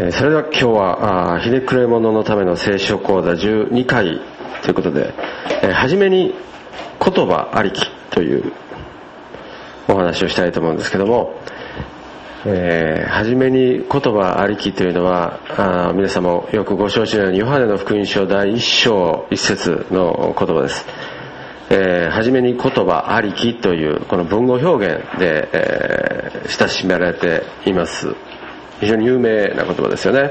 えー、それでは今日はあひねくれ者のための聖書講座12回ということで、えー、初めに言葉ありきというお話をしたいと思うんですけども、えー、初めに言葉ありきというのはあ皆さんもよくご承知のようにヨハネの福音書第1章1節の言葉です、えー、初めに言葉ありきというこの文語表現で、えー、親しめられています。非常に有名な言葉ですよね。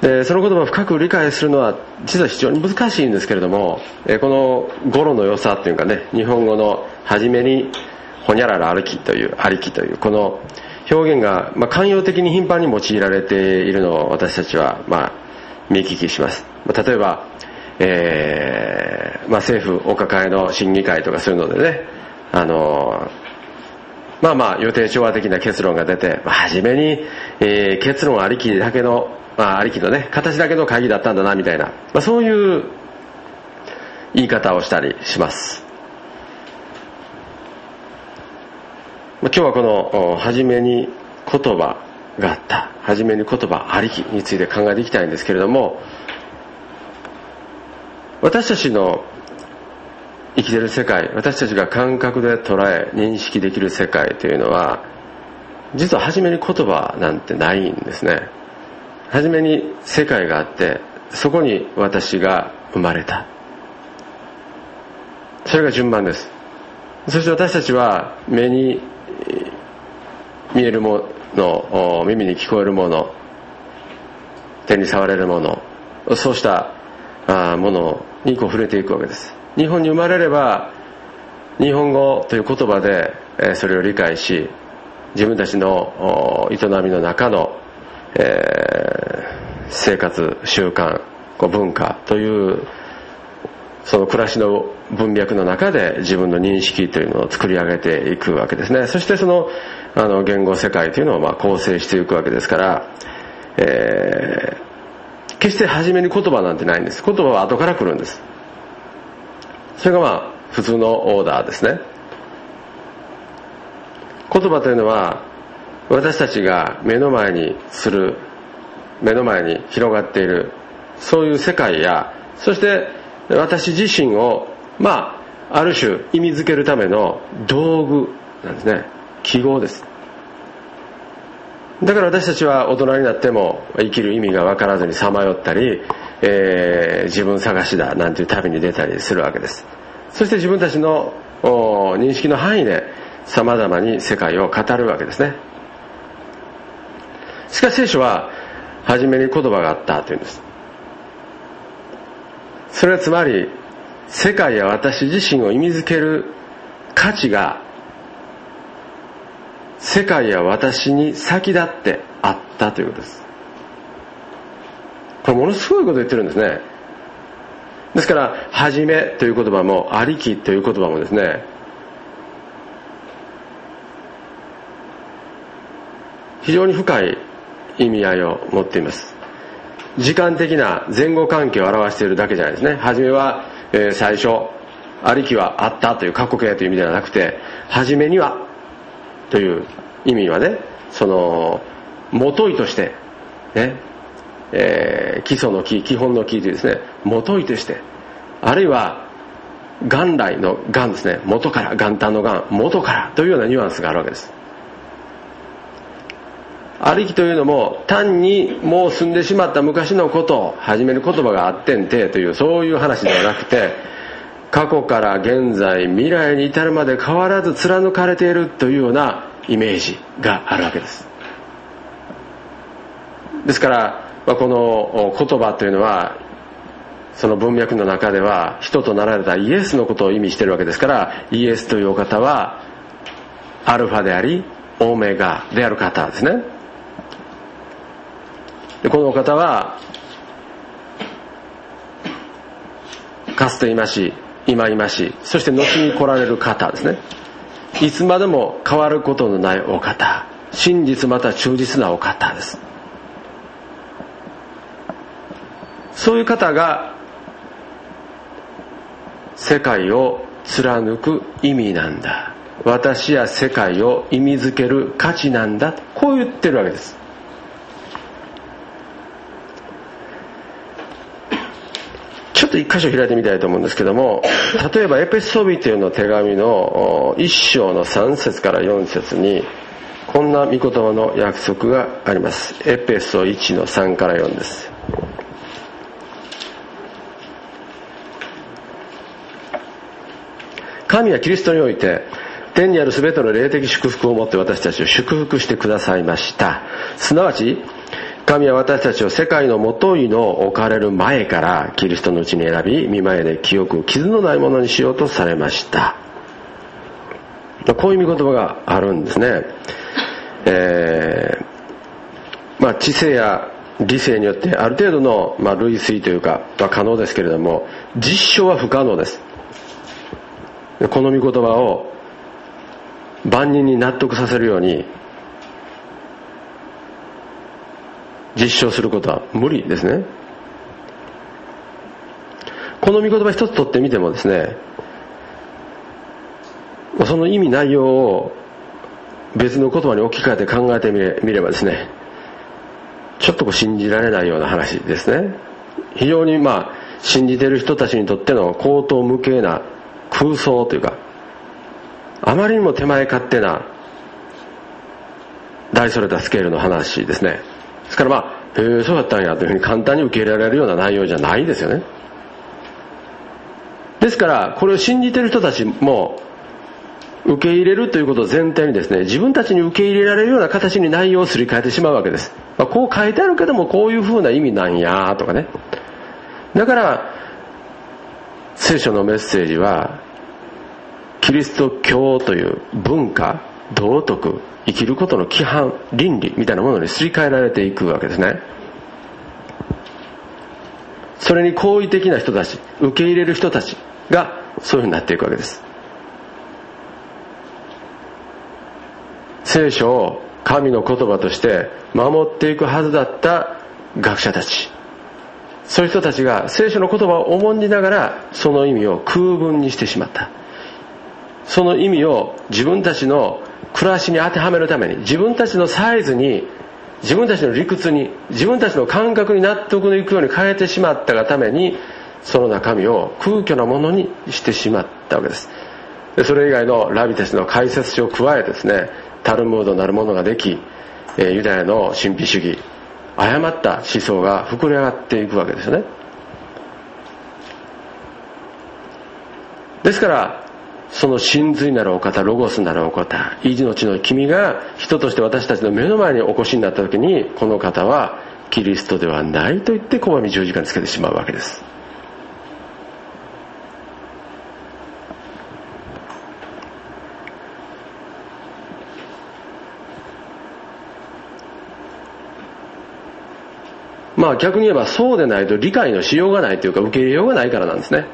でその言葉を深く理解するのは実は非常に難しいんですけれども、この語呂の良さというかね日本語の初めにほにゃらら歩きというありきというこの表現が、まあ、寛容的に頻繁に用いられているのを私たちは、まあ、見聞きします、ま、例えば、えーまあ、政府お抱えの審議会とかそういうのでねあのまあまあ予定調和的な結論が出て、まあ、初めに、えー、結論ありきだけの、まあ、ありきのね、形だけの会議だったんだな、みたいな、まあ、そういう言い方をしたりします。今日はこの、初めに言葉があった、初めに言葉ありきについて考えていきたいんですけれども、私たちの生きてる世界私たちが感覚で捉え認識できる世界というのは実は初めに言葉なんてないんですね。初めに世界があってそこに私が生まれた。それが順番です。そして私たちは目に見えるもの耳に聞こえるもの手に触れるものそうしたものにこう触れていくわけです。日本に生まれれば日本語という言葉でそれを理解し自分たちの営みの中の、え、生活習慣文化というその暮らしの文脈の中で自分の認識というのを作り上げていくわけですね。そしてそのあの言語世界というのをまあ構成していくわけですから、えー、決して初めに言葉なんてないんです。言葉は後から来るんです。それがまあ普通のオーダーですね。言葉というのは私たちが目の前にする目の前に広がっているそういう世界やそして私自身をまあある種意味づけるための道具なんですね。記号です。だから私たちは大人になっても生きる意味が分からずにさまよったりえー、自分探しだなんていう旅に出たりするわけです。そして自分たちの認識の範囲で様々に世界を語るわけですね。しかし聖書は初めに言葉があったというんです。それはつまり世界や私自身を意味づける価値が世界や私に先立ってあったということです。これものすごいこと言ってるんですね。ですから「はじめ」という言葉も「ありき」という言葉もですね非常に深い意味合いを持っています。時間的な前後関係を表しているだけじゃないですね。はじめは、えー、最初ありきはあったという過去形という意味ではなくてはじめにはという意味はねその元いとしてねえー、基礎の木基本の木というですね元いとしてあるいは元来の元ですね元から元旦の元元からというようなニュアンスがあるわけです。ありきというのも単にもう済んでしまった昔のことを始める言葉があってんてというそういう話ではなくて過去から現在未来に至るまで変わらず貫かれているというようなイメージがあるわけです。ですからまあ、この言葉というのはその文脈の中では人となられたイエスのことを意味しているわけですからイエスというお方はアルファでありオメガである方ですね。でこのお方はかつていまし今いましそして後に来られる方ですね。いつまでも変わることのないお方真実また忠実なお方です。そういう方が世界を貫く意味なんだ。私や世界を意味づける価値なんだ。こう言ってるわけです。ちょっと一箇所開いてみたいと思うんですけども例えばエペソビテの手紙の一章の3節から4節にこんな御言葉の約束があります。エペソ1の3から4です。神はキリストにおいて天にある全ての霊的祝福をもって私たちを祝福してくださいました。すなわち神は私たちを世界のもといの置かれる前からキリストのうちに選び見前で記憶を傷のないものにしようとされました。こういう見言葉があるんですね。えー、まあ知性や理性によってある程度の、まあ、類推というかは可能ですけれども実証は不可能です。この御言葉を万人に納得させるように実証することは無理ですね。この御言葉一つ取ってみてもですねその意味内容を別の言葉に置き換えて考えてみればですねちょっとこう信じられないような話ですね。非常にまあ信じてる人たちにとっての口頭無形な空想というかあまりにも手前勝手な大それたスケールの話ですね。ですからまあへえそうだったんやというふうに簡単に受け入れられるような内容じゃないですよね。ですからこれを信じてる人たちも受け入れるということを前提にですね自分たちに受け入れられるような形に内容をすり替えてしまうわけです、まあ、こう書いてあるけどもこういうふうな意味なんやとかね。だから聖書のメッセージはキリスト教という文化道徳生きることの規範倫理みたいなものにすり替えられていくわけですね。それに好意的な人たち受け入れる人たちがそういうふうになっていくわけです。聖書を神の言葉として守っていくはずだった学者たち。そういう人たちが聖書の言葉を重んじながらその意味を空文にしてしまった。その意味を自分たちの暮らしに当てはめるために自分たちのサイズに自分たちの理屈に自分たちの感覚に納得のいくように変えてしまったがためにその中身を空虚なものにしてしまったわけです。それ以外のラビたちの解説書を加えですねタルムードなるものができユダヤの神秘主義誤った思想が膨れ上がっていくわけですね。ですからその真髄なるお方ロゴスなるお方意地の地の君が人として私たちの目の前にお越しになった時にこの方はキリストではないと言って小網十字架につけてしまうわけです。まあ逆に言えばそうでないと理解のしようがないというか受け入れようがないからなんですね。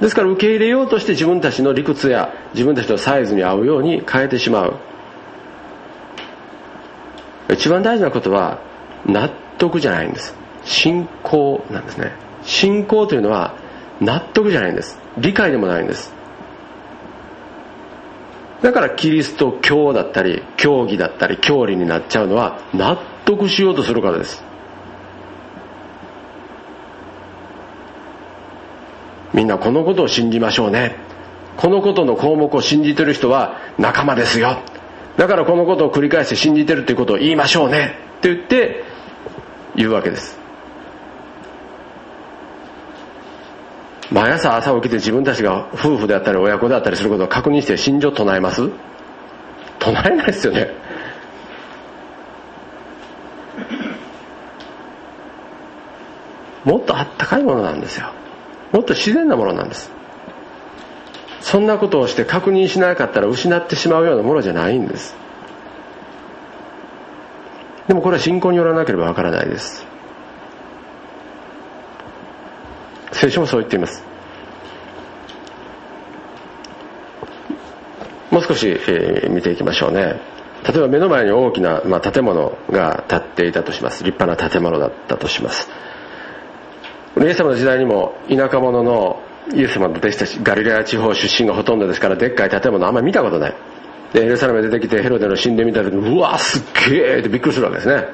ですから受け入れようとして自分たちの理屈や自分たちのサイズに合うように変えてしまう。一番大事なことは納得じゃないんです。信仰なんですね。信仰というのは納得じゃないんです。理解でもないんです。だからキリスト教だったり教義だったり教理になっちゃうのは納得しようとするからです。みんなこのことを信じましょうね。このことの項目を信じてる人は仲間ですよ。だからこのことを繰り返して信じてるということを言いましょうね。って言って言うわけです。毎朝朝起きて自分たちが夫婦であったり親子であったりすることを確認して信条唱えます？唱えないですよね。もっとあったかいものなんですよ。もっと自然なものなんです。そんなことをして確認しなかったら失ってしまうようなものじゃないんです。でもこれは信仰によらなければわからないです。聖書もそう言っています。もう少し、えー、見ていきましょうね。例えば目の前に大きな、まあ、建物が建っていたとします。立派な建物だったとします。イエス様の時代にも田舎者のイエス様の弟子たちガリラヤ地方出身がほとんどですからでっかい建物あんまり見たことない。でエルサレム出てきてヘロデの神殿見た時にうわすっげえってびっくりするわけですね。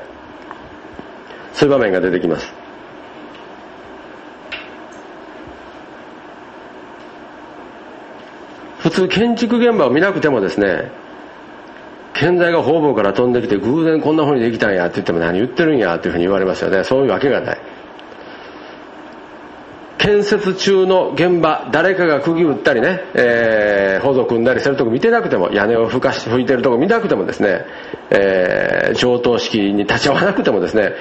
そういう場面が出てきます。普通建築現場を見なくてもですね建材が方々から飛んできて偶然こんな風にできたんやって言っても何言ってるんやっていうふうに言われますよね。そういうわけがない。建設中の現場誰かが釘打ったりね、えー、補助組んだりするとこ見てなくても屋根を吹かし吹いてるとこ見なくてもですね、えー、上等式に立ち会わなくてもですね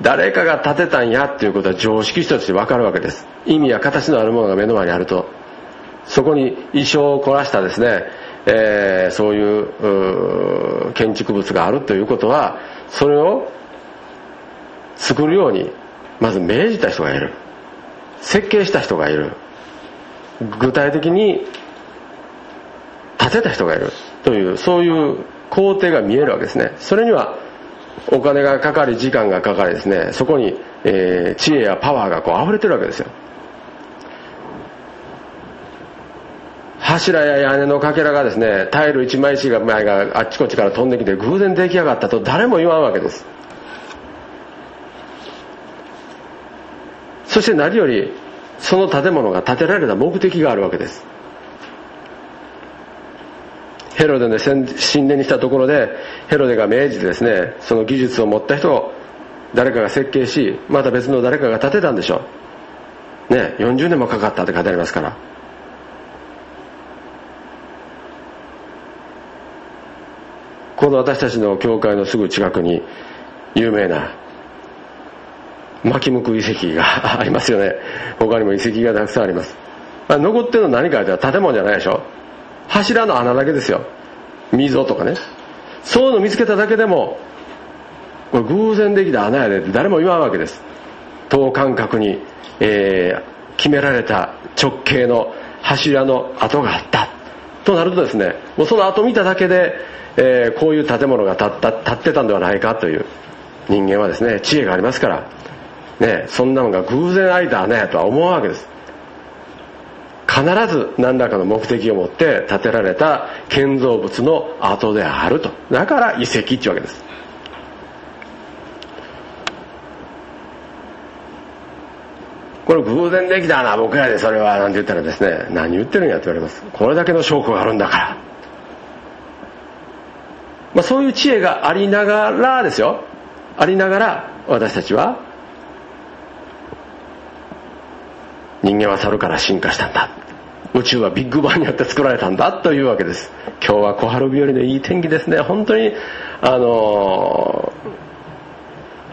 誰かが建てたんやっていうことは常識としてわかるわけです。意味や形のあるものが目の前にあると。そこに衣装を凝らしたですね、えー、そういう建築物があるということはそれを作るようにまず命じた人がいる。設計した人がいる。具体的に建てた人がいる。というそういう工程が見えるわけですね。それにはお金がかかり時間がかかりですね。そこに、えー、知恵やパワーがこう溢れてるわけですよ。柱や屋根のかけらがですねタイル一枚一枚があっちこっちから飛んできて偶然出来上がったと誰も言わんわけです。そして何よりその建物が建てられた目的があるわけです。ヘロデの神殿にしたところでヘロデが命じてですねその技術を持った人を誰かが設計しまた別の誰かが建てたんでしょう。ね40年もかかったって書いてありますから。この私たちの教会のすぐ近くに有名な巻き向く遺跡がありますよね。他にも遺跡がたくさんあります。残ってるの何かって建物じゃないでしょ。柱の穴だけですよ。溝とかね。そういうの見つけただけでもこれ偶然できた穴やでって誰も言わんわけです。等間隔に、えー、決められた直径の柱の跡があった。となるとですねもうその跡見ただけで、えー、こういう建物が建った建ってたんではないかという人間はですね知恵がありますからね、そんなのが偶然開いた穴やとは思うわけです。必ず何らかの目的を持って建てられた建造物の跡であると。だから遺跡っていうわけです。これ偶然できたな僕らでそれはなんて言ったらですね何言ってるんやって言われます。これだけの証拠があるんだから。まあそういう知恵がありながらですよ。ありながら私たちは人間は猿から進化したんだ。宇宙はビッグバンによって作られたんだ。というわけです。今日は小春日和のいい天気ですね。本当にあの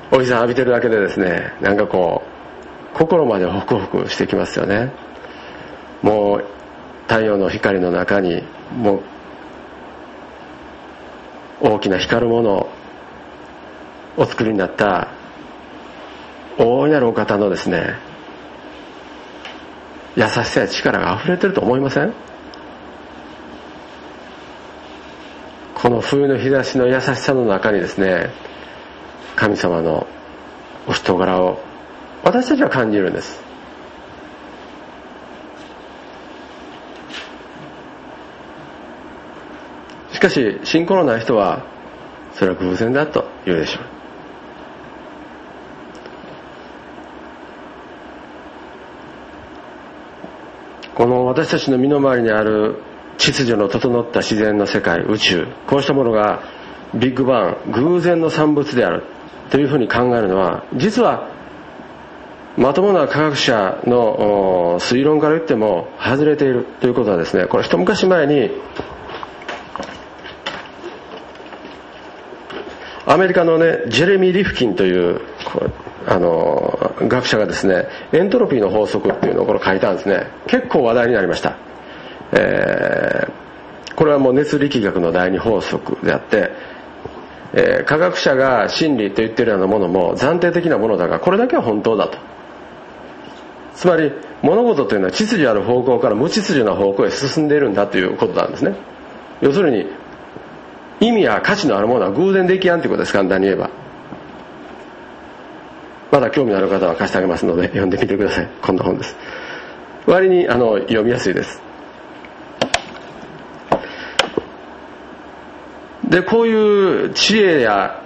お日さん浴びてるだけでですねなんかこう心までホクホクしてきますよね。もう太陽の光の中にもう大きな光るものをお作りになった大いなるお方のですね優しさや力が溢れてると思いません？この冬の日差しの優しさの中にですね神様のお人柄を私たちは感じるんです。しかし信仰のない人はそれは偶然だと言うでしょう。この私たちの身の回りにある秩序の整った自然の世界宇宙。こうしたものがビッグバン偶然の産物であるというふうに考えるのは実はまともな科学者の推論から言っても外れているということはですねこれ一昔前にアメリカのねジェレミー・リフキンというあの学者がですねエントロピーの法則っていうのをこれ書いたんですね。結構話題になりました、えー、これはもう熱力学の第二法則であって、えー、科学者が真理と言ってるようなものも暫定的なものだがこれだけは本当だと。つまり物事というのは秩序ある方向から無秩序な方向へ進んでいるんだということなんですね。要するに意味や価値のあるものは偶然できやんということです。簡単に言えば。まだ興味のある方は貸してあげますので 読んでみてください。こんな本です。割にあの読みやすいです。でこういう知恵や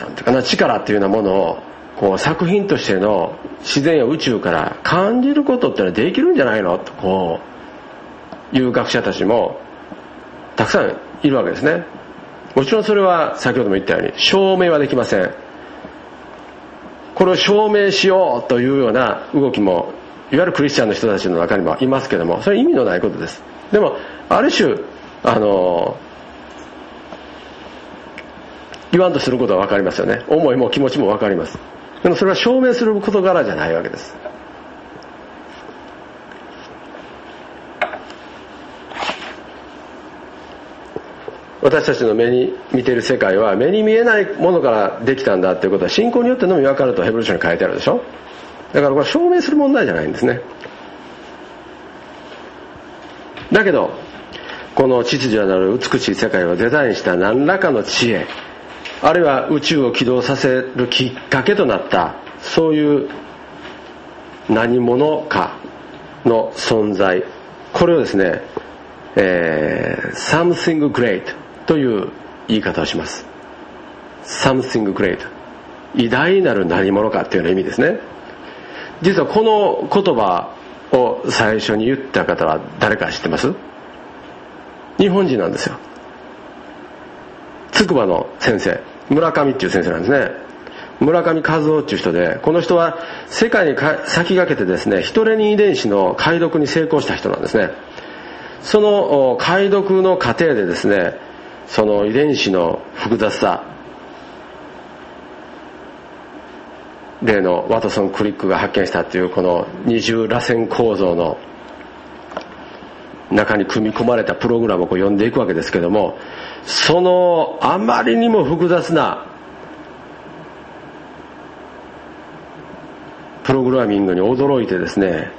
なんていうかな力っていうようなものをこう作品としての自然や宇宙から感じることってのはできるんじゃないの？とこういう学者たちもたくさんいるわけですね。もちろんそれは先ほども言ったように証明はできません。これを証明しようというような動きもいわゆるクリスチャンの人たちの中にもいますけどもそれは意味のないことです。でもある種あの言わんとすることは分かりますよね。思いも気持ちも分かります。でもそれは証明する事柄じゃないわけです。私たちの目に見ている世界は目に見えないものからできたんだということは信仰によってのみ分かるとヘブル書に書いてあるでしょ？だからこれ証明する問題じゃないんですね。だけどこの秩序なる美しい世界をデザインした何らかの知恵あるいは宇宙を起動させるきっかけとなったそういう何者かの存在これをですね、えー、something great という言い方をします。Something great 偉大なる何者かっていうような意味ですね。実はこの言葉を最初に言った方は誰か知ってます？日本人なんですよ。筑波の先生。村上っていう先生なんですね。村上和夫っていう人でこの人は世界に先駆けてですねヒトレニン遺伝子の解読に成功した人なんですね。その解読の過程でですねその遺伝子の複雑さ。例のワトソン・クリックが発見したっていうこの二重螺旋構造の中に組み込まれたプログラムをこう読んでいくわけですけどもそのあまりにも複雑なプログラミングに驚いてですね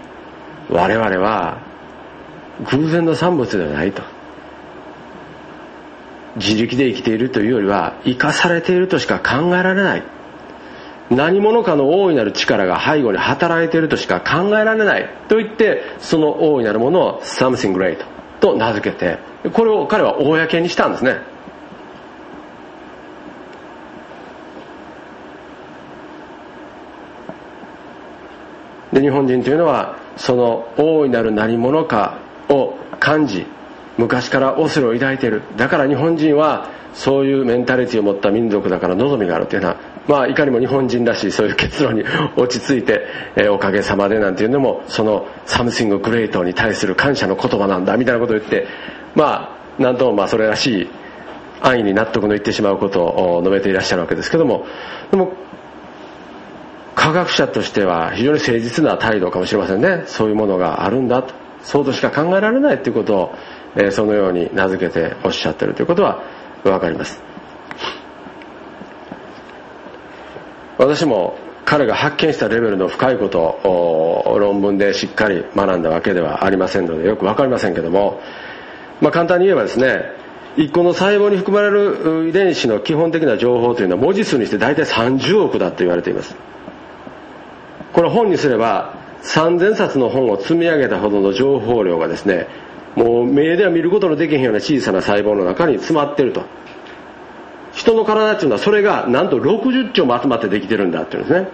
我々は偶然の産物ではないと。自力で生きているというよりは生かされているとしか考えられない。何者かの大いなる力が背後に働いているとしか考えられないと言ってその大いなるものを something great と名付けてこれを彼は公にしたんですね。で日本人というのはその大いなる何者かを感じ昔から恐れを抱いている。だから日本人はそういうメンタリティーを持った民族だから望みがあるというのはまあいかにも日本人らしいそういう結論に落ち着いて、えー、おかげさまでなんていうのもその something great に対する感謝の言葉なんだみたいなことを言ってまあなんともまあそれらしい安易に納得のいってしまうことを述べていらっしゃるわけですけどもでも科学者としては非常に誠実な態度かもしれませんね。そういうものがあるんだと。そうとしか考えられないということを、え、そのように名付けておっしゃってるということは分かります。私も彼が発見したレベルの深いことを論文でしっかり学んだわけではありませんのでよく分かりませんけども、まあ、簡単に言えばですね一個の細胞に含まれる遺伝子の基本的な情報というのは文字数にして大体30億だと言われています。これ本にすれば3000冊の本を積み上げたほどの情報量がですねもう目では見ることのできへんような小さな細胞の中に詰まってると。人の体っていうのはそれがなんと60兆も集まってできてるんだっていうんですね。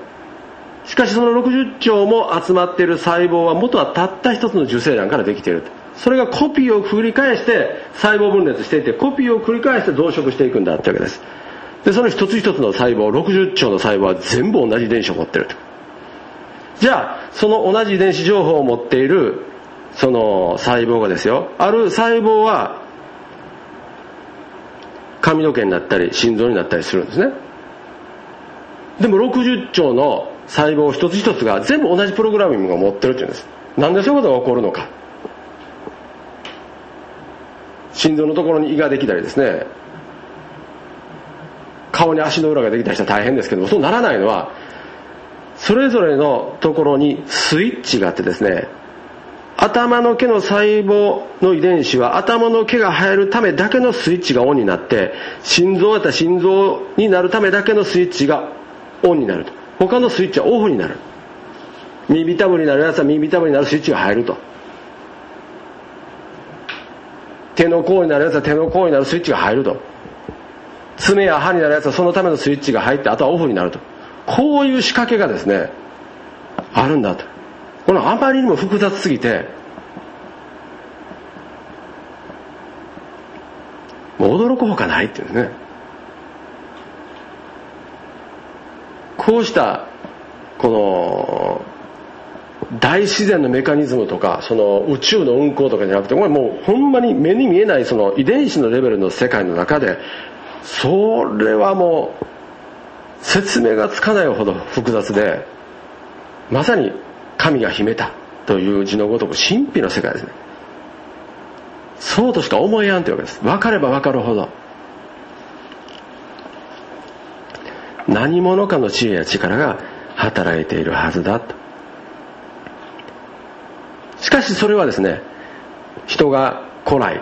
しかしその60兆も集まっている細胞は元はたった一つの受精卵からできているそれがコピーを繰り返して細胞分裂していてコピーを繰り返して増殖していくんだってわけです。でその一つ一つの細胞60兆の細胞は全部同じ遺伝子を持ってると。じゃあその同じ遺伝子情報を持っているその細胞がですよ。ある細胞は髪の毛になったり心臓になったりするんですね。でも60兆の細胞一つ一つが全部同じプログラミングを持ってるっていうんです。なんでそういうことが起こるのか。心臓のところに胃ができたりですね。顔に足の裏ができたりしたら大変ですけどもそうならないのはそれぞれのところにスイッチがあってですね頭の毛の細胞の遺伝子は頭の毛が生えるためだけのスイッチがオンになって心臓やったら心臓になるためだけのスイッチがオンになると。他のスイッチはオフになる。耳ビタムになるやつは耳ビタムになるスイッチが入ると。手の甲になるやつは手の甲になるスイッチが入ると。爪や歯になるやつはそのためのスイッチが入ってあとはオフになると。こういう仕掛けがですねあるんだと。このあまりにも複雑すぎてもう驚くほかないっていうんですね。こうしたこの大自然のメカニズムとかその宇宙の運行とかじゃなくてこれもうほんまに目に見えないその遺伝子のレベルの世界の中でそれはもう説明がつかないほど複雑でまさに神が秘めたという字のごとく神秘の世界ですね。そうとしか思えやんというわけです。分かれば分かるほど。何者かの知恵や力が働いているはずだと。しかしそれはですね人が古来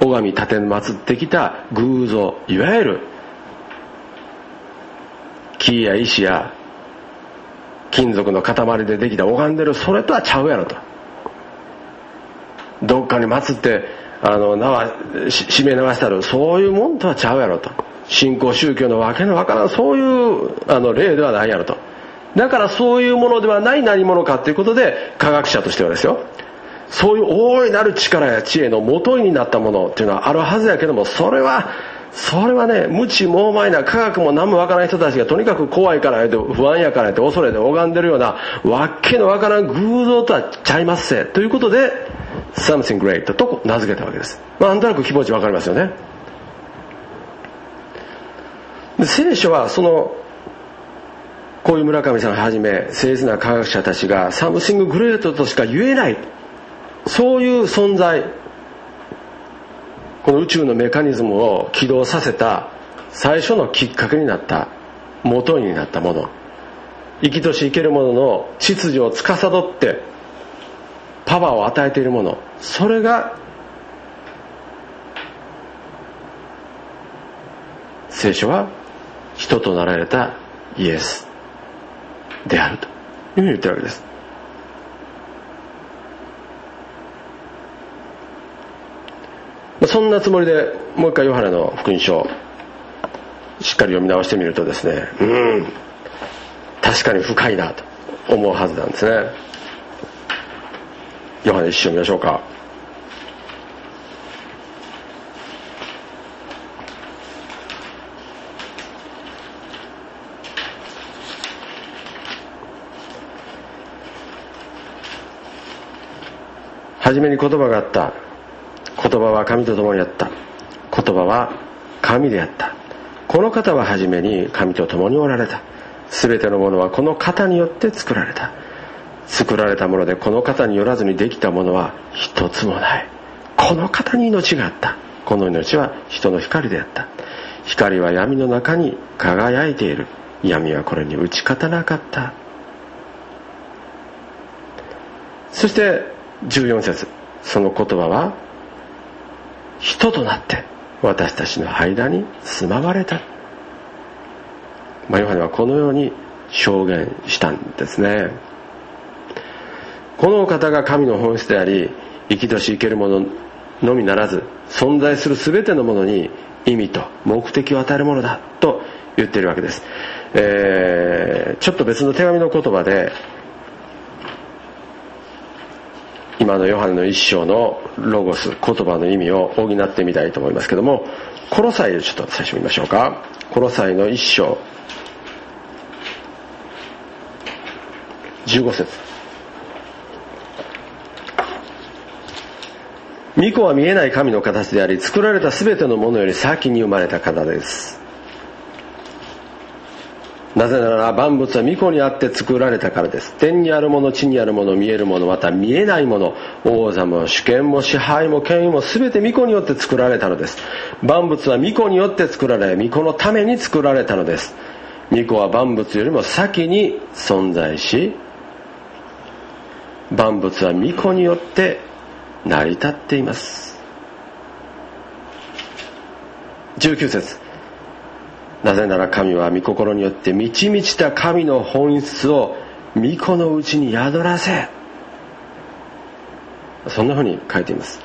拝み立て祀ってきた偶像いわゆる木や石や金属の塊でできた拝んでるそれとはちゃうやろと。どっかに祀ってあの縄締め流したるそういうもんとはちゃうやろと。信仰宗教のわけのわからんそういうあの例ではないやろと。だからそういうものではない何者かということで科学者としてはですよ。そういう大いなる力や知恵の元になったものっていうのはあるはずやけどもそれはそれはね無知猛昧な科学も何もわからない人たちがとにかく怖いからやて不安やからやて恐れて拝んでるようなわけのわからん偶像とはちゃいますせということで something great と名付けたわけです。まあ、なんとなく気持ちわかりますよね。聖書はそのこういう村上さんはじめ誠実な科学者たちが something great としか言えないそういう存在この宇宙のメカニズムを起動させた最初のきっかけになった元になったもの。生きとし生けるものの秩序を司ってパワーを与えているもの。それが聖書は人となられたイエスであるというふうに言ってるわけです。そんなつもりでもう一回ヨハネの福音書しっかり読み直してみるとですねうん確かに深いなと思うはずなんですね。ヨハネ一緒見ましょうか。初めに言葉があった。葉は神と共にあった。言葉は神であった。この方は初めに神と共におられた。全てのものはこの方によって作られた。作られたものでこの方によらずにできたものは一つもない。この方に命があった。この命は人の光であった。光は闇の中に輝いている。闇はこれに打ち勝たなかった。そして14節。その言葉は人となって私たちの間に住まわれた、まあ、ヨハネはこのように証言したんですね。このお方が神の本質であり生きとし生けるもののみならず存在する全てのものに意味と目的を与えるものだと言っているわけです、えー、ちょっと別の手紙の言葉で今のヨハネの一章のロゴス言葉の意味を補ってみたいと思いますけどもコロサイをちょっと最初見ましょうか。コロサイの一章。15節。巫女は見えない神の形であり作られた全てのものより先に生まれた方です。なぜなら万物は御子にあって作られたからです。天にあるもの地にあるもの見えるものまた見えないもの王座も主権も支配も権威も全て御子によって作られたのです。万物は御子によって作られ御子のために作られたのです。御子は万物よりも先に存在し万物は御子によって成り立っています。19節。なぜなら神は御心によって満ち満ちた神の本質を御子のうちに宿らせ。そんなふうに書いています、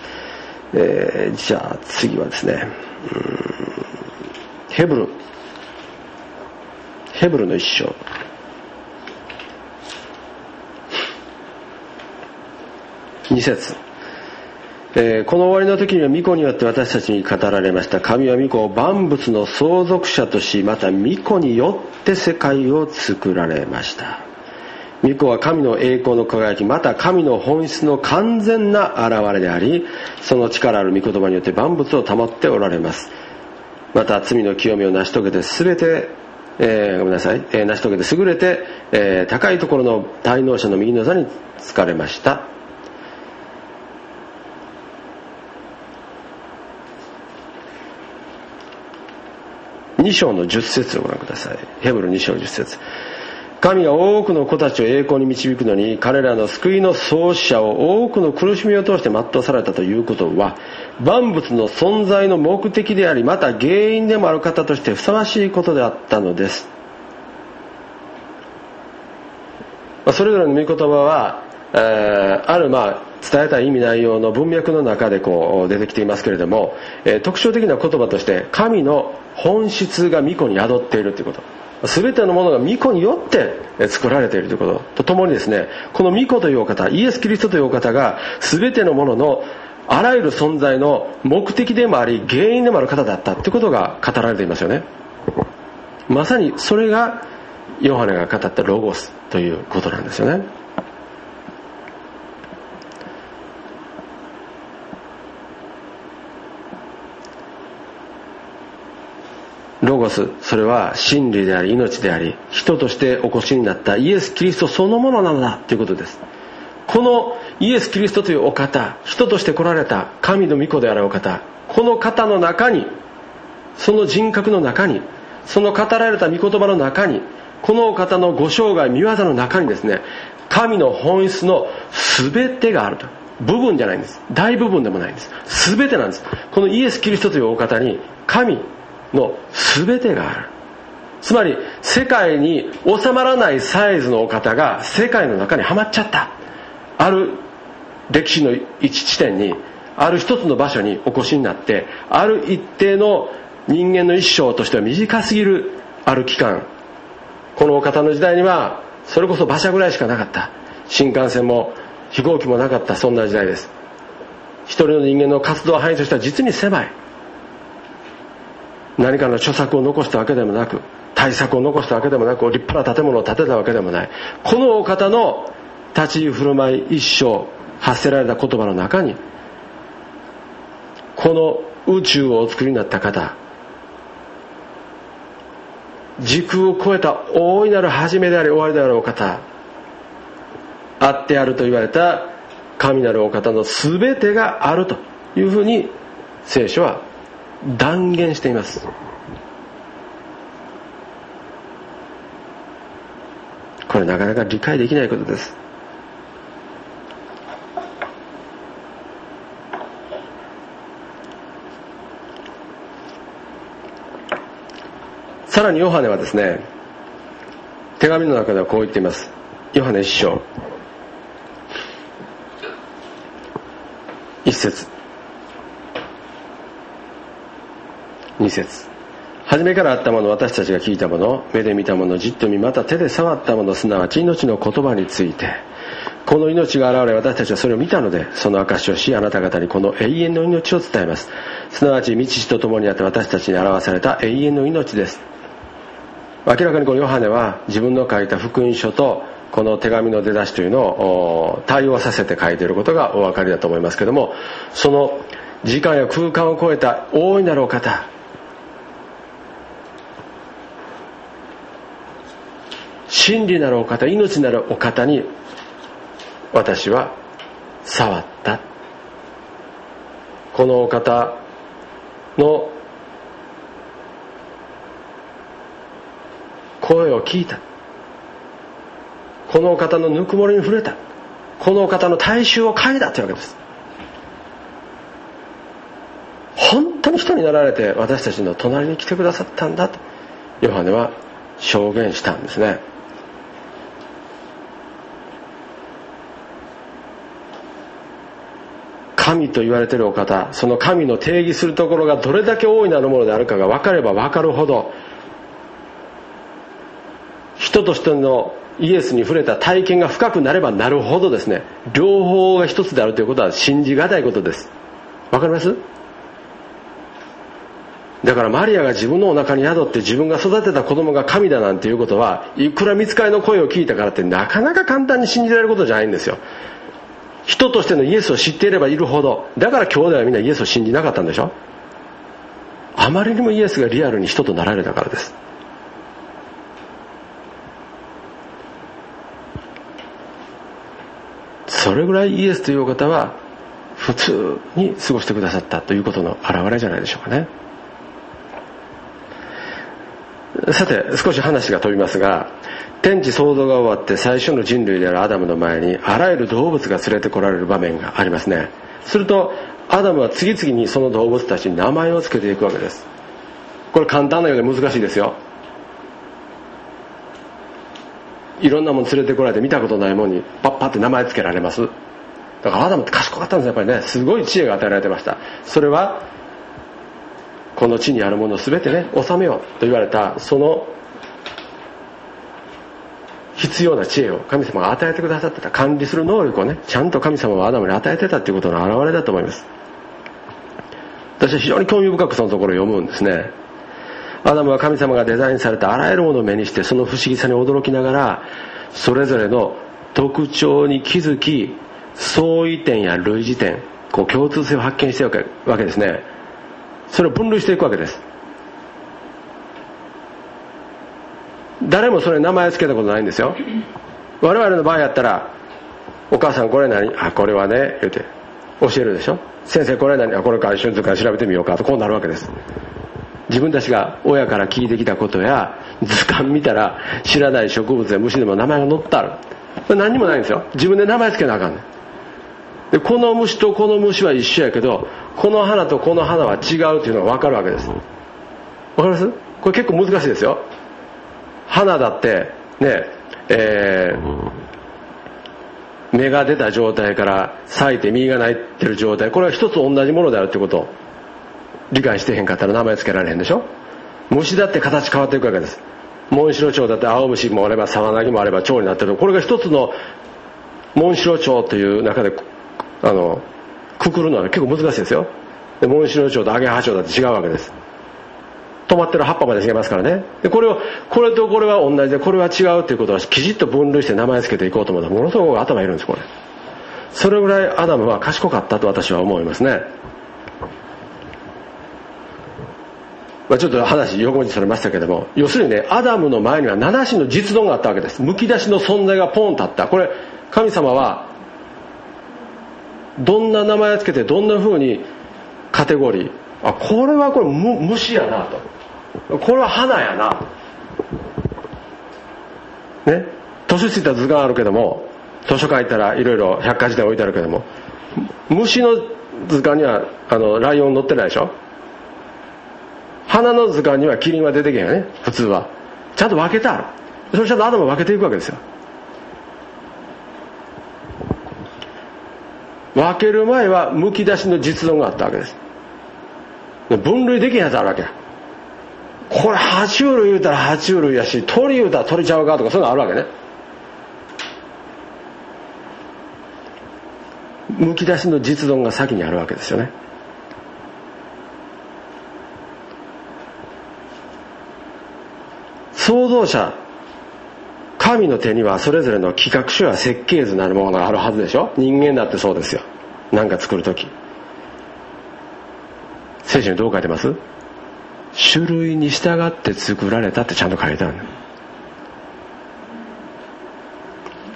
えー、じゃあ次はですねヘブル。ヘブルの一章。2節。えー、この終わりの時には巫女によって私たちに語られました。神は巫女を万物の相続者としまた巫女によって世界を作られました。巫女は神の栄光の輝きまた神の本質の完全な現れでありその力ある御言葉によって万物を保っておられます。また罪の清めを成し遂げて全てえー、ごめんなさい、えー、成し遂げて優れて、えー、高いところの滞納者の右の座に疲れました。2章の10節をご覧ください。ヘブル2章10節。神が多くの子たちを栄光に導くのに彼らの救いの創始者を多くの苦しみを通して全うされたということは万物の存在の目的でありまた原因でもある方としてふさわしいことであったのです。それぞれの御言葉は、えー、あるまあ伝えたい意味内容の文脈の中でこう出てきていますけれども、えー、特徴的な言葉として神の本質が巫女に宿っているということ。全てのものが巫女によって作られているということ。とともにですねこの巫女というお方イエス・キリストというお方が全てのもののあらゆる存在の目的でもあり原因でもある方だったということが語られていますよね。まさにそれがヨハネが語ったロゴスということなんですよね。ロゴスそれは真理であり命であり人としてお越しになったイエス・キリストそのものなのだということです。このイエス・キリストというお方人として来られた神の御子であるお方この方の中にその人格の中にその語られた御言葉の中にこのお方のご生涯見業の中にですね神の本質の全てがあると。部分じゃないんです。大部分でもないんです。全てなんです。このイエス・キリストというお方に神の全てがある。つまり世界に収まらないサイズのお方が世界の中にはまっちゃった。ある歴史の一地点にある一つの場所にお越しになってある一定の人間の一生としては短すぎるある期間。このお方の時代にはそれこそ馬車ぐらいしかなかった。新幹線も飛行機もなかったそんな時代です。一人の人間の活動範囲としては実に狭い。何かの著作を残したわけでもなく対策を残したわけでもなく立派な建物を建てたわけでもない。このお方の立ち居振る舞い一生発せられた言葉の中にこの宇宙をお作りになった方時空を超えた大いなる初めであり終わりであるお方あってあると言われた神なるお方の全てがあるというふうに聖書は断言しています。これなかなか理解できないことです。さらにヨハネはですね手紙の中ではこう言っています。ヨハネ一章。一節。2節。初めからあったもの私たちが聞いたもの目で見たものじっと見また手で触ったものすなわち命の言葉について。この命が現れ私たちはそれを見たのでその証しをしあなた方にこの永遠の命を伝えます。すなわち道地と共にあって私たちに表された永遠の命です。明らかにこのヨハネは自分の書いた福音書とこの手紙の出だしというのを対応させて書いていることがお分かりだと思いますけどもその時間や空間を超えた大いなるお方真理なるお方命なるお方に私は触った。このお方の声を聞いた。このお方のぬくもりに触れた。このお方の大衆を嗅いだ。というわけです。本当に人になられて私たちの隣に来てくださったんだ。とヨハネは証言したんですね。神と言われているお方その神の定義するところがどれだけ大いなるものであるかが分かれば分かるほど人としてのイエスに触れた体験が深くなればなるほどですね両方が一つであるということは信じがたいことです。わかります？だからマリアが自分のお腹に宿って自分が育てた子供が神だなんていうことはいくら見つかりの声を聞いたからってなかなか簡単に信じられることじゃないんですよ。人としてのイエスを知っていればいるほどだから兄弟はみんなイエスを信じなかったんでしょ？あまりにもイエスがリアルに人となられたからです。それぐらいイエスという方は普通に過ごしてくださったということの表れじゃないでしょうかね。さて少し話が飛びますが天地創造が終わって最初の人類であるアダムの前にあらゆる動物が連れてこられる場面がありますね。するとアダムは次々にその動物たちに名前を付けていくわけです。これ簡単なようで難しいですよ。いろんなもの連れてこられて見たことないものにパッパって名前付けられます。だからアダムって賢かったんですやっぱりね。すごい知恵が与えられてました。それはこの地にあるものを全てね収めようと言われたその必要な知恵を神様が与えてくださってた管理する能力をねちゃんと神様はアダムに与えてたっていうことの表れだと思います。私は非常に興味深くそのところを読むんですね。アダムは神様がデザインされたあらゆるものを目にしてその不思議さに驚きながらそれぞれの特徴に気づき相違点や類似点こう共通性を発見していくわけですね。それを分類していくわけです。誰もそれ名前付けたことないんですよ。我々の場合やったら「お母さんこれ何？あこれはね」言うて教えるでしょ？先生これ何？あこれから一緒に図鑑調べてみようか。とこうなるわけです。自分たちが親から聞いてきたことや図鑑見たら知らない植物や虫でも名前が載ってある何にもないんですよ。自分で名前付けなあかんねん。でこの虫とこの虫は一緒やけどこの花とこの花は違うっていうのが分かるわけです。わかります？これ結構難しいですよ。花だってねえー、芽が出た状態から咲いて実がないってる状態これは一つ同じものであるってこと。理解してへんかったら名前付けられへんでしょ。虫だって形変わっていくわけです。モンシロチョウだって青虫もあればサワナギもあれば蝶になってる。これが一つのモンシロチョウという中であのくくるのは結構難しいですよ。でモンシロチョウとアゲハチョウだって違うわけです。止まってる葉っぱまで違いますからね。でこれをこれとこれは同じでこれは違うっていうことはきちっと分類して名前付けていこうと思ったらものすごく頭いるんですこれ。それぐらいアダムは賢かったと私は思いますね。まあ、ちょっと話横文字されましたけども要するにねアダムの前には7種の実存があったわけです。むき出しの存在がポンとあった。これ神様はどんな名前を付けてどんなふうにカテゴリー。あこれはこれ虫やなと。これは花やな。ね？年ついた図鑑あるけども図書館行ったらいろいろ百科事典置いてあるけども虫の図鑑にはあのライオン載ってないでしょ？花の図鑑にはキリンは出てけんよね普通は。ちゃんと分けてある。それちゃんとアダム分けていくわけですよ。分ける前はむき出しの実存があったわけです。分類できへんやつあるわけや。これ爬虫類言うたら爬虫類やし鳥言うたら鳥ちゃうかとかそういうのあるわけね。むき出しの実存が先にあるわけですよね。創造者神の手にはそれぞれの企画書や設計図なるものがあるはずでしょ。人間だってそうですよ。何か作る時聖書にどう書いてます？種類に従って作られたってちゃんと書いてある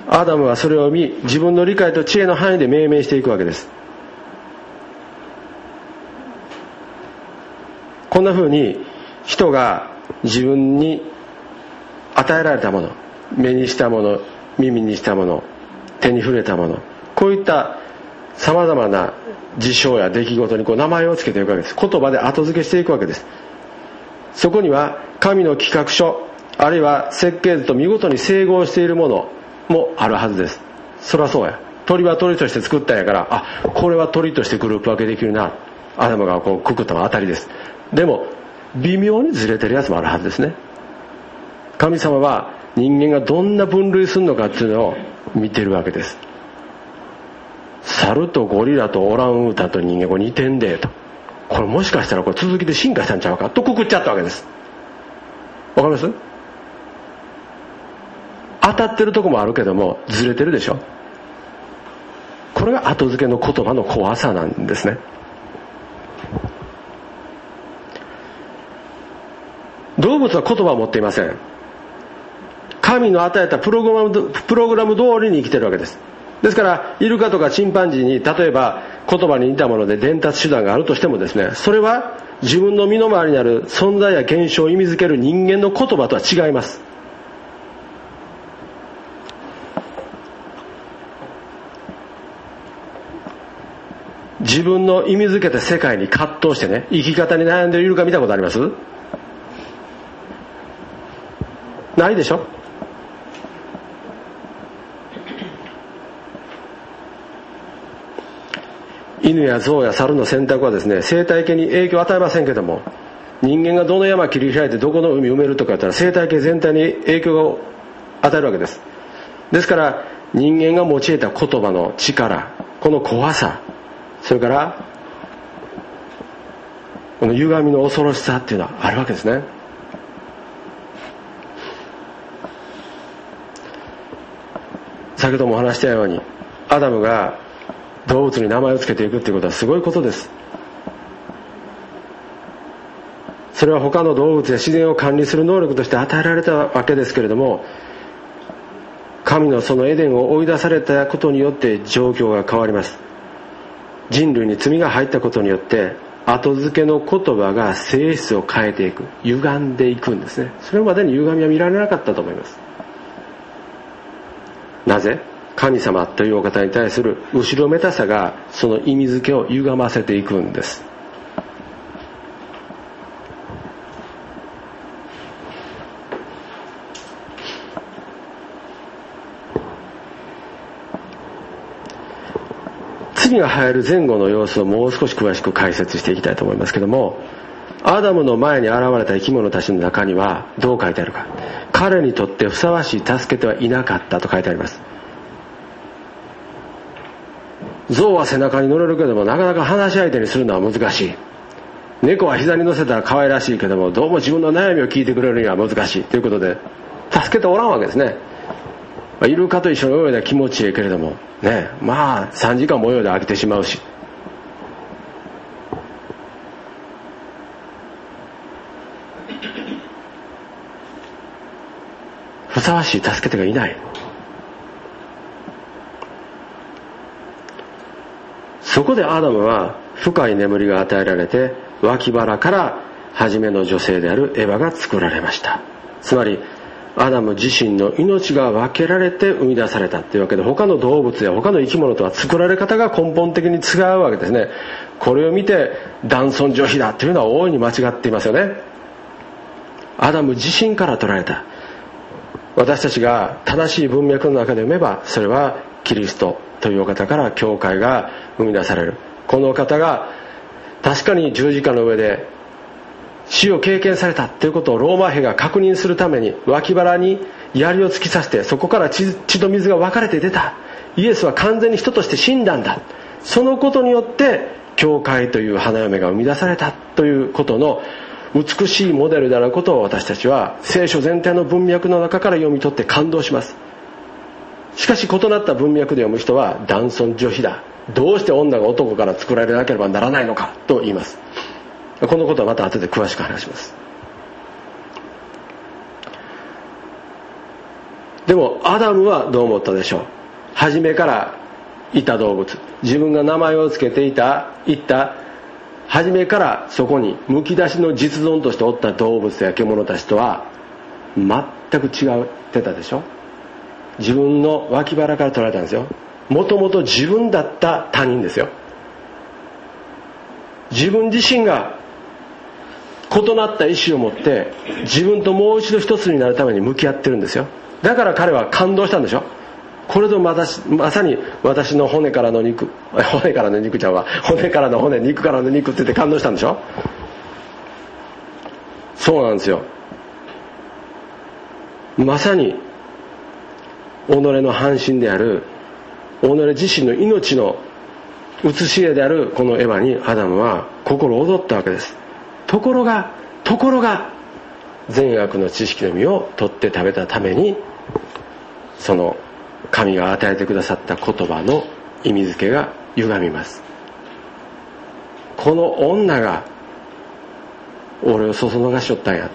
アダムはそれを見自分の理解と知恵の範囲で命名していくわけです。こんなふうに人が自分に与えられたもの目にしたもの耳にしたもの手に触れたものこういったさまざまな事象や出来事にこう名前を付けていくわけです。言葉で後付けしていくわけです。そこには神の企画書あるいは設計図と見事に整合しているものもあるはずです。そりゃそうや。鳥は鳥として作ったんやからあこれは鳥としてグループ分けできるな。アダムがこうくくったのは当たりです。でも微妙にずれてるやつもあるはずですね。神様は人間がどんな分類するのかっていうのを見てるわけです。猿とゴリラとオランウータと人間これ似てんでと。これもしかしたらこれ続きで進化したんちゃうかとくくっちゃったわけです。わかります？当たってるとこもあるけどもずれてるでしょ。これが後付けの言葉の怖さなんですね。動物は言葉を持っていません。神の与えたプログラムプログラム通りに生きてるわけです。ですからイルカとかチンパンジーに例えば言葉に似たもので伝達手段があるとしてもですねそれは自分の身の回りにある存在や現象を意味づける人間の言葉とは違います。自分の意味づけた世界に葛藤してね生き方に悩んでいるイルカ見たことあります？ないでしょ？犬や象や猿の選択はですね生態系に影響を与えませんけども人間がどの山切り開いてどこの海を埋めるとかやったら生態系全体に影響を与えるわけです。ですから人間が用いた言葉の力この怖さそれからこの歪みの恐ろしさっていうのはあるわけですね。先ほどもお話したようにアダムが動物に名前を付けていくっていうことはすごいことです。それは他の動物や自然を管理する能力として与えられたわけですけれども神のそのエデンを追い出されたことによって状況が変わります。人類に罪が入ったことによって後付けの言葉が性質を変えていく歪んでいくんですね。それまでに歪みは見られなかったと思います。なぜ？神様というお方に対する後ろめたさがその意味付けを歪ませていくんです。次が入る前後の様子をもう少し詳しく解説していきたいと思いますけどもアダムの前に現れた生き物たちの中にはどう書いてあるか。彼にとってふさわしい助けてはいなかったと書いてあります。象は背中に乗れるけどもなかなか話し相手にするのは難しい。猫は膝に乗せたら可愛らしいけどもどうも自分の悩みを聞いてくれるには難しい。ということで助けておらんわけですね、イルカと一緒に泳いだ気持ちいいけれどもね。まあ3時間も泳いで飽きてしまうし。ふさわしい助け手がいない。そこでアダムは深い眠りが与えられて脇腹から初めの女性であるエヴァが作られました。つまりアダム自身の命が分けられて生み出されたというわけで他の動物や他の生き物とは作られ方が根本的に違うわけですね。これを見て男尊女卑だというのは大いに間違っていますよね。アダム自身から取られた。私たちが正しい文脈の中で読めばそれはキリスト。という方から教会が生み出される。この方が確かに十字架の上で死を経験されたということをローマ兵が確認するために脇腹に槍を突き刺してそこから血と水が分かれて出た。イエスは完全に人として死んだんだ。そのことによって教会という花嫁が生み出されたということの美しいモデルであることを私たちは聖書全体の文脈の中から読み取って感動します。しかし異なった文脈で読む人は男尊女卑だ。どうして女が男から作られなければならないのかと言います。このことはまた後で詳しく話します。でもアダムはどう思ったでしょう？初めからいた動物。自分が名前を付けていたいった。初めからそこにむき出しの実存としておった動物や獣たちとは全く違ってたでしょ自分の脇腹から取られたんですよ。もともと自分だった他人ですよ。自分自身が異なった意志を持って自分ともう一度一つになるために向き合ってるんですよ。だから彼は感動したんでしょ。これぞままさに私の骨からの肉 骨からの肉ちゃんは骨からの骨肉からの肉って言って感動したんでしょ。そうなんですよ。まさに己の半身である己自身の命の写し絵であるこのエヴァにアダムは心躍ったわけです。ところがところが善悪の知識の実を取って食べたためにその神が与えてくださった言葉の意味付けが歪みます。この女が俺をそそのがしとったんや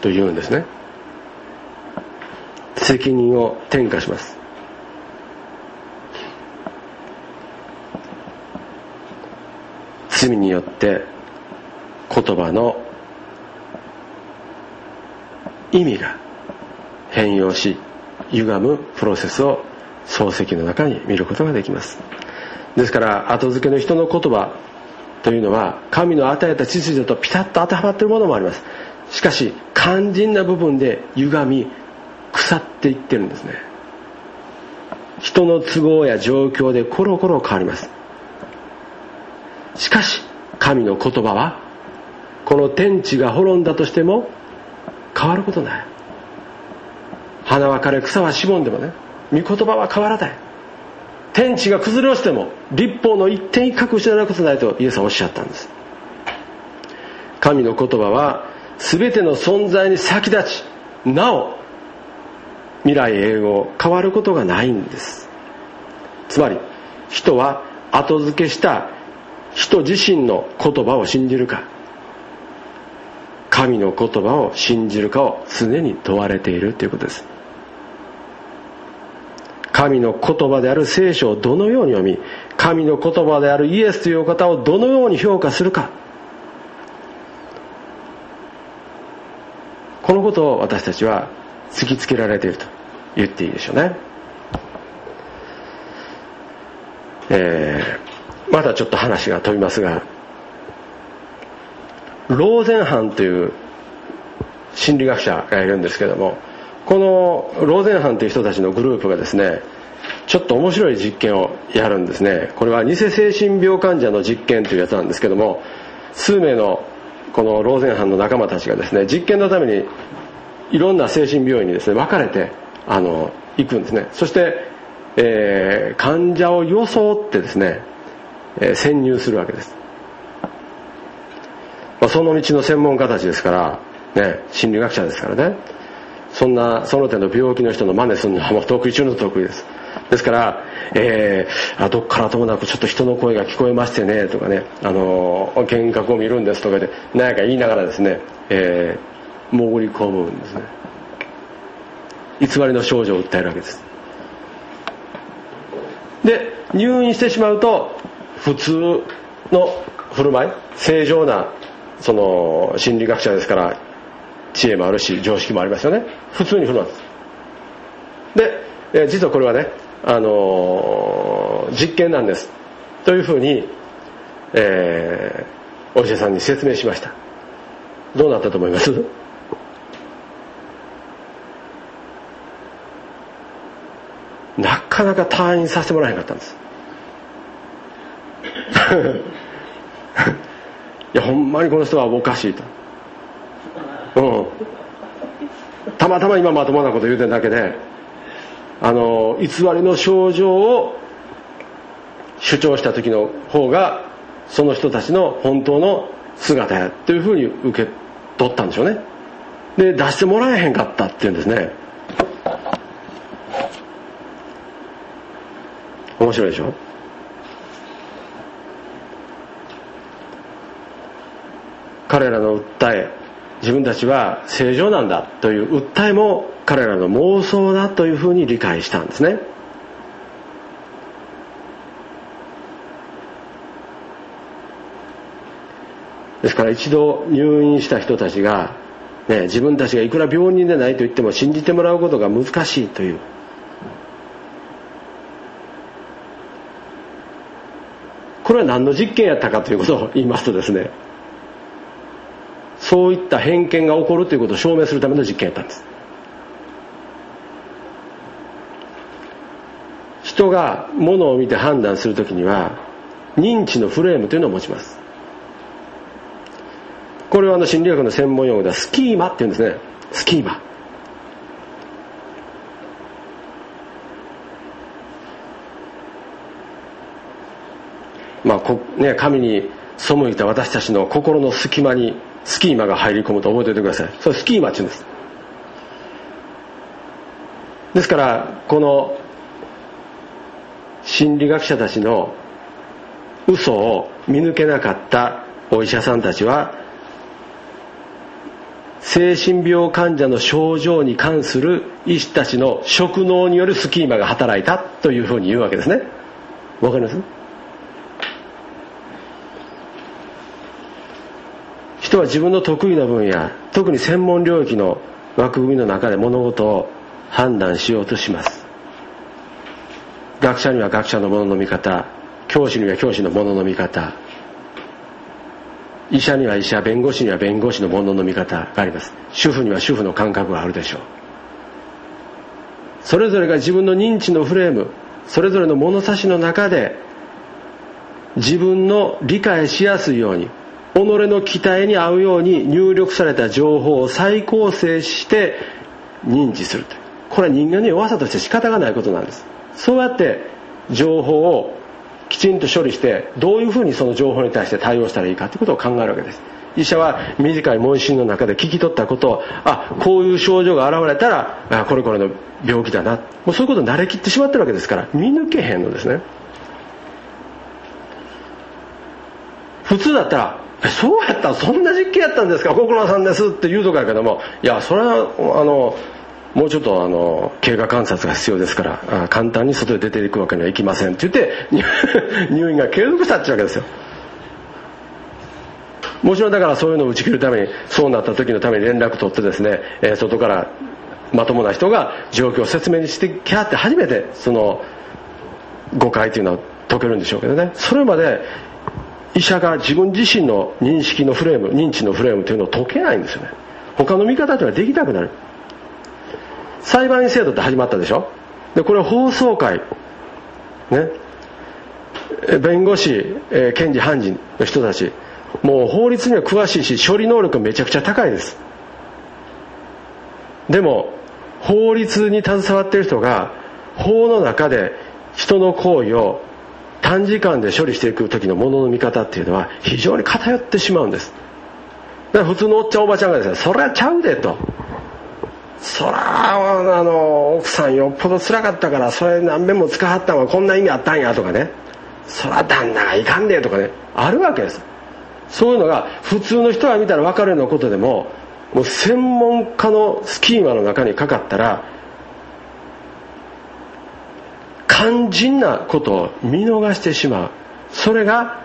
と言うんですね。責任を転嫁します。罪によって言葉の意味が変容し歪むプロセスを漱石の中に見ることができます。ですから後付けの人の言葉というのは神の与えた秩序とピタッと当てはまっているものもあります。しかし肝心な部分で歪み腐っていってるんですね。人の都合や状況でコロコロ変わります。しかし神の言葉はこの天地が滅んだとしても変わることない。花は枯れ草はしぼんでもね御言葉は変わらない。天地が崩れ落ちても立法の一点一角失うことないとイエスはおっしゃったんです。神の言葉は全ての存在に先立ちなお未来永劫変わることがないんです。つまり人は後付けした人自身の言葉を信じるか神の言葉を信じるかを常に問われているということです。神の言葉である聖書をどのように読み神の言葉であるイエスという方をどのように評価するか。このことを私たちは突きつけられていると言っていいでしょうね。えー、まだちょっと話が飛びますがローゼンハンという心理学者がいるんですけどもこのローゼンハンという人たちのグループがですねちょっと面白い実験をやるんですね。これは偽精神病患者の実験というやつなんですけども数名のこのローゼンハンの仲間たちがですね実験のためにいろんな精神病院にですね分かれてあの行くんですね。そして、えー、患者を装ってですね、えー、潜入するわけです、まあ、その道の専門家たちですからね心理学者ですからね。そんなその手の病気の人の真似するのはもう得意中の得意です。ですから、えー、あどっからともなくちょっと人の声が聞こえましてねとかね、あのー、見学を見るんですとかで何やか言いながらですね、えー、潜り込むんですね。偽りの症状を訴えるわけです。で入院してしまうと普通の振る舞い正常なその心理学者ですから知恵もあるし常識もありますよね。普通に振る舞うんです。で、実はこれはね、あの、実験なんです。というふうに、えー、お医者さんに説明しました。どうなったと思います？なかなか退院させてもらえへんかったんです。いやほんまにこの人はおかしいと。うん。たまたま今まともなこと言うてるだけであの偽りの症状を主張した時の方がその人たちの本当の姿やというふうに受け取ったんでしょうね。で出してもらえへんかったっていうんですね。面白いでしょ？彼らの訴え自分たちは正常なんだという訴えも彼らの妄想だというふうに理解したんですね。ですから一度入院した人たちが、ね、自分たちがいくら病人でないと言っても信じてもらうことが難しいというこれは何の実験やったかということを言いますとですねそういった偏見が起こるということを証明するための実験やったんです。人がものを見て判断するときには認知のフレームというのを持ちます。これはあの心理学の専門用語ではスキーマっていうんですね。スキーマ。まあこね、神に背いた私たちの心の隙間にスキーマが入り込むと覚えておいてください。それスキーマって言うんです。ですからこの心理学者たちの嘘を見抜けなかったお医者さんたちは精神病患者の症状に関する医師たちの職能によるスキーマが働いたというふうに言うわけですね。わかります？人は自分の得意な分野特に専門領域の枠組みの中で物事を判断しようとします。学者には学者のものの見方教師には教師のものの見方医者には医者弁護士には弁護士のものの見方があります。主婦には主婦の感覚があるでしょう。それぞれが自分の認知のフレームそれぞれの物差しの中で自分の理解しやすいように己の期待に合うように入力された情報を再構成して認知するとこれは人間の弱さとして仕方がないことなんです。そうやって情報をきちんと処理してどういうふうにその情報に対して対応したらいいかということを考えるわけです。医者は短い問診の中で聞き取ったことをあこういう症状が現れたらあこれこれの病気だな。もうそういうことに慣れきってしまってるわけですから見抜けへんのですね。普通だったらそうやったそんな実験やったんですか？ご苦労さんですって言うとかやけども。いやそれはあのもうちょっとあの経過観察が必要ですから簡単に外へ出ていくわけにはいきませんって言って 入院が継続したってわけですよ。もちろんだからそういうのを打ち切るためにそうなった時のために連絡取ってですね、え、外からまともな人が状況を説明してきはって初めてその誤解というのは解けるんでしょうけどね。それまで医者が自分自身の認識のフレーム認知のフレームというのを解けないんですよね。他の見方というのはできなくなる。裁判員制度って始まったでしょ？でこれ放送会。ね。弁護士、えー、検事判事の人たち。もう法律には詳しいし処理能力めちゃくちゃ高いです。でも法律に携わっている人が法の中で人の行為を短時間で処理していく時のものの見方っていうのは非常に偏ってしまうんです。だから普通のおっちゃんおばちゃんがですねそれはちゃうでと。そらあの奥さんよっぽど辛かったからそれ何遍も使はったんはこんな意味あったんやとかね。そら旦那がいかんでとかね。あるわけです。そういうのが普通の人が見たら分かるようなことでももう専門家のスキーマの中にかかったら肝心なことを見逃してしまう。それが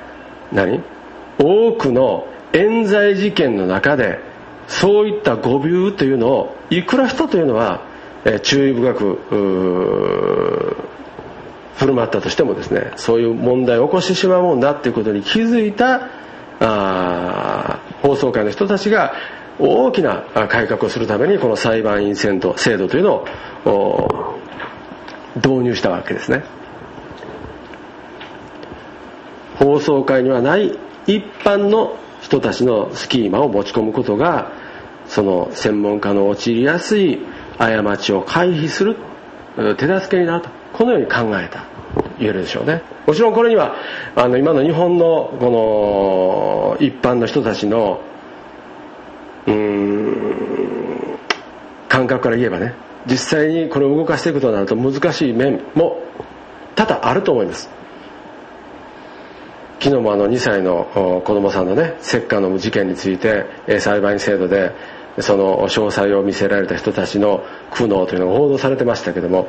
何？多くの冤罪事件の中でそういった誤謬というのをいくら人というのは、え注意深く振る舞ったとしてもですねそういう問題を起こしてしまうもんだっていうことに気づいたあ放送会の人たちが大きな改革をするためにこの裁判員制度制度というのを導入したわけですね。放送会にはない一般の人たちのスキーマを持ち込むことがその専門家の陥りやすい過ちを回避する手助けになると。このように考えた。言えるでしょうね。もちろんこれにはあの今の日本のこの一般の人たちのうん感覚から言えばね実際にこれを動かしていくとなると難しい面も多々あると思います。昨日もあの2歳の子供さんのね石棺の事件について裁判員制度でその詳細を見せられた人たちの苦悩というのが報道されてましたけども、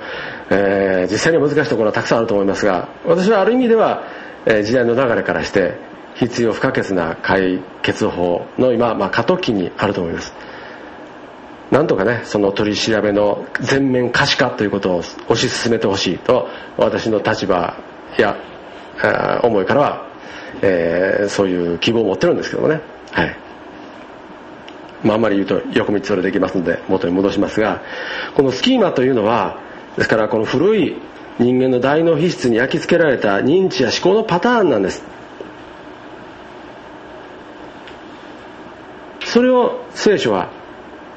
えー、実際には難しいところはたくさんあると思いますが私はある意味では、え、時代の流れからして必要不可欠な解決法の今、まあ、過渡期にあると思います。なんとかねその取り調べの全面可視化ということを推し進めてほしいと私の立場や思いからは、えー、そういう希望を持ってるんですけどもね。はい。まあ、あんまり言うと横道それできますので元に戻しますがこのスキーマというのはですからこの古い人間の大脳皮質に焼き付けられた認知や思考のパターンなんです。それを聖書は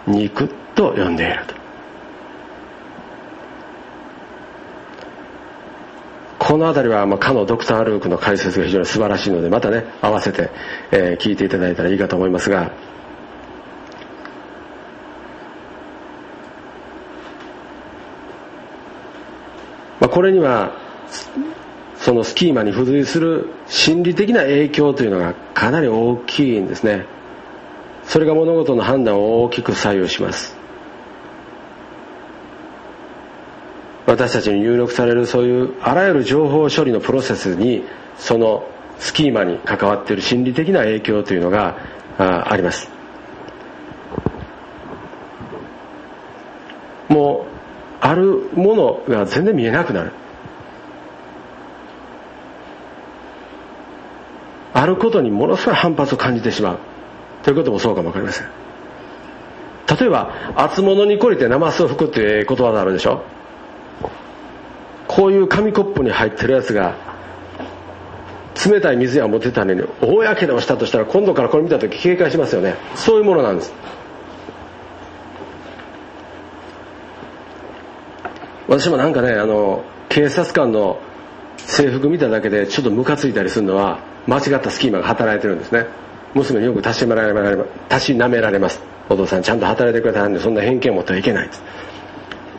肉と呼んでいると。この辺りは、まあ、かのドクター・ルークの解説が非常に素晴らしいのでまたね合わせて、えー、聞いていただいたらいいかと思いますが。まあ、これにはそのスキーマに付随する心理的な影響というのがかなり大きいんですね。それが物事の判断を大きく左右します。私たちに入力されるそういうあらゆる情報処理のプロセスにそのスキーマに関わっている心理的な影響というのがあります。もうあるものが全然見えなくなる。あることにものすごい反発を感じてしまう。ということもそうかもわかりません。例えば厚物に懲りてナマスを吹くっていう言葉があるでしょ？こういう紙コップに入ってるやつが冷たい水や持てたのに大やけどをしたとしたら今度からこれ見た時警戒しますよね。そういうものなんです。私もなんかねあの警察官の制服見ただけでちょっとムカついたりするのは間違ったスキーマが働いてるんですね。娘によくたしなめられたしなめられます。お父さんちゃんと働いてくれたんでそんな偏見を持ってはいけない